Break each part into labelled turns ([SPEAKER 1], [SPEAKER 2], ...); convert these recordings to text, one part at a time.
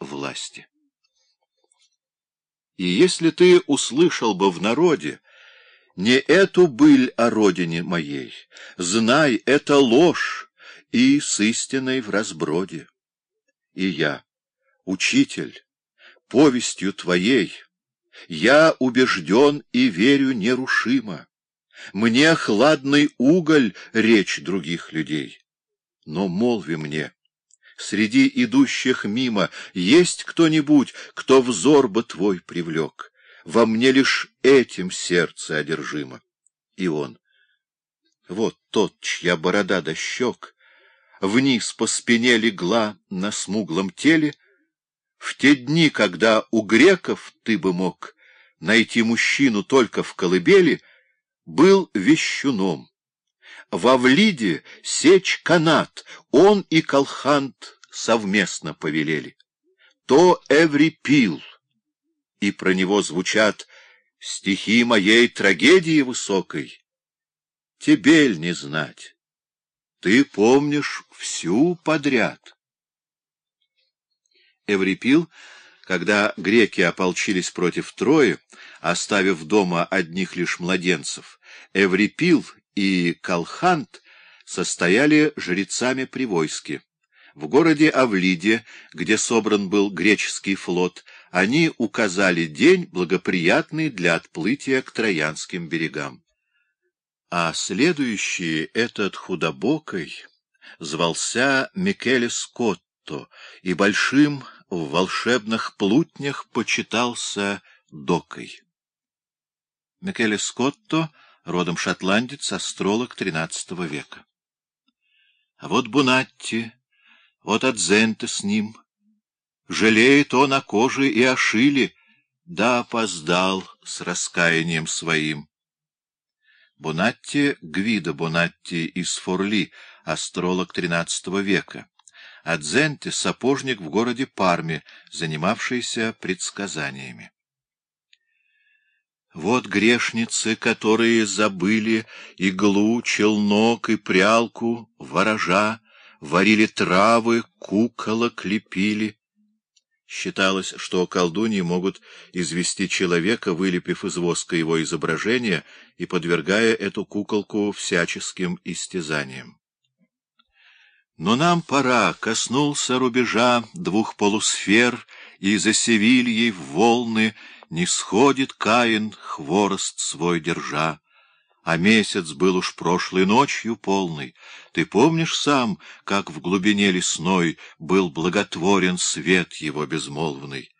[SPEAKER 1] власти. И если ты услышал бы в народе не эту быль о родине моей, знай, это ложь и с истиной в разброде. И я, учитель, повестью твоей, я убежден и верю нерушимо. Мне хладный уголь речь других людей. Но молви мне, среди идущих мимо есть кто-нибудь, кто взор бы твой привлек? Во мне лишь этим сердце одержимо. И он. Вот тот, чья борода до щек, вниз по спине легла на смуглом теле, в те дни, когда у греков ты бы мог найти мужчину только в колыбели, был вещуном. В Авлиде сечь канат, он и Колхант совместно повелели. То Эврипил, и про него звучат стихи моей трагедии высокой. Тебе ль не знать? Ты помнишь всю подряд. Эврипил, когда греки ополчились против Трои, оставив дома одних лишь младенцев, Эврипил и Калхант состояли жрецами при войске. В городе Авлиде, где собран был греческий флот, они указали день, благоприятный для отплытия к Троянским берегам. А следующий этот худобокой звался Микеле Скотто и большим в волшебных плутнях почитался Докой. Микеле Скотто, родом шотландец, астролог XIII века. А вот Бунатти, вот Адзенте с ним — Жалеет он о коже и о шиле, да опоздал с раскаянием своим. Бонатти Гвидо Бонатти из Форли, астролог XIII века. Адзенте — сапожник в городе Парме, занимавшийся предсказаниями. Вот грешницы, которые забыли иглу, челнок и прялку, ворожа, варили травы, куколок лепили, Считалось, что колдуньи могут извести человека, вылепив из воска его изображение и подвергая эту куколку всяческим истязаниям. Но нам пора, коснулся рубежа двух полусфер, и за Севильей в волны не сходит Каин, хворост свой держа а месяц был уж прошлой ночью полный. Ты помнишь сам, как в глубине лесной был благотворен свет его безмолвный?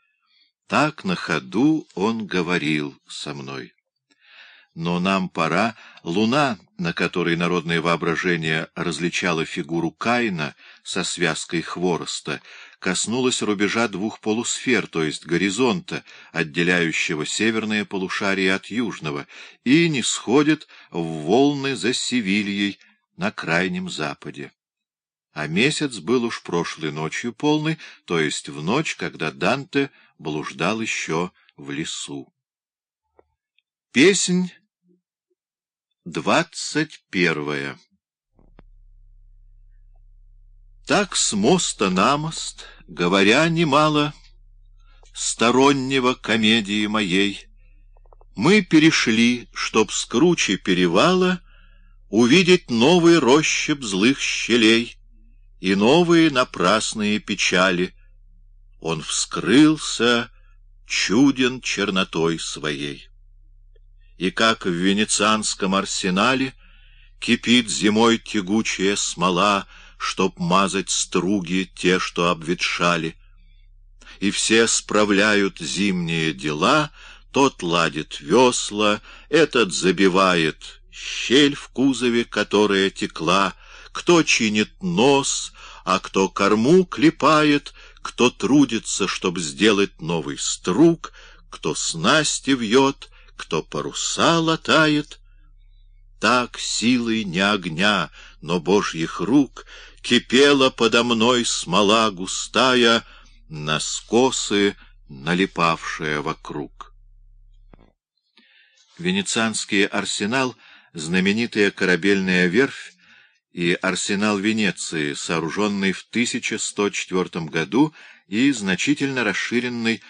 [SPEAKER 1] Так на ходу он говорил со мной. Но нам пора. Луна, на которой народное воображение различало фигуру Каина со связкой хвороста, коснулась рубежа двух полусфер, то есть горизонта, отделяющего северное полушарие от южного, и не сходит в волны за Севильей на крайнем западе. А месяц был уж прошлой ночью полный, то есть в ночь, когда Данте блуждал еще в лесу. Песнь двадцать первая Так с моста на мост, говоря немало стороннего комедии моей, мы перешли, чтоб с круче перевала увидеть новый рощеб злых щелей и новые напрасные печали. Он вскрылся чуден чернотой своей. И как в венецианском арсенале кипит зимой тягучая смола, чтоб мазать струги те, что обветшали. И все справляют зимние дела, тот ладит весла, этот забивает щель в кузове, которая текла, кто чинит нос, а кто корму клепает, кто трудится, чтоб сделать новый струк, кто снасти вьет, кто паруса латает. Так силой не огня, но божьих рук Кипела подо мной смола густая, На скосы налипавшая вокруг. Венецианский арсенал — знаменитая корабельная верфь и арсенал Венеции, сооруженный в 1104 году и значительно расширенный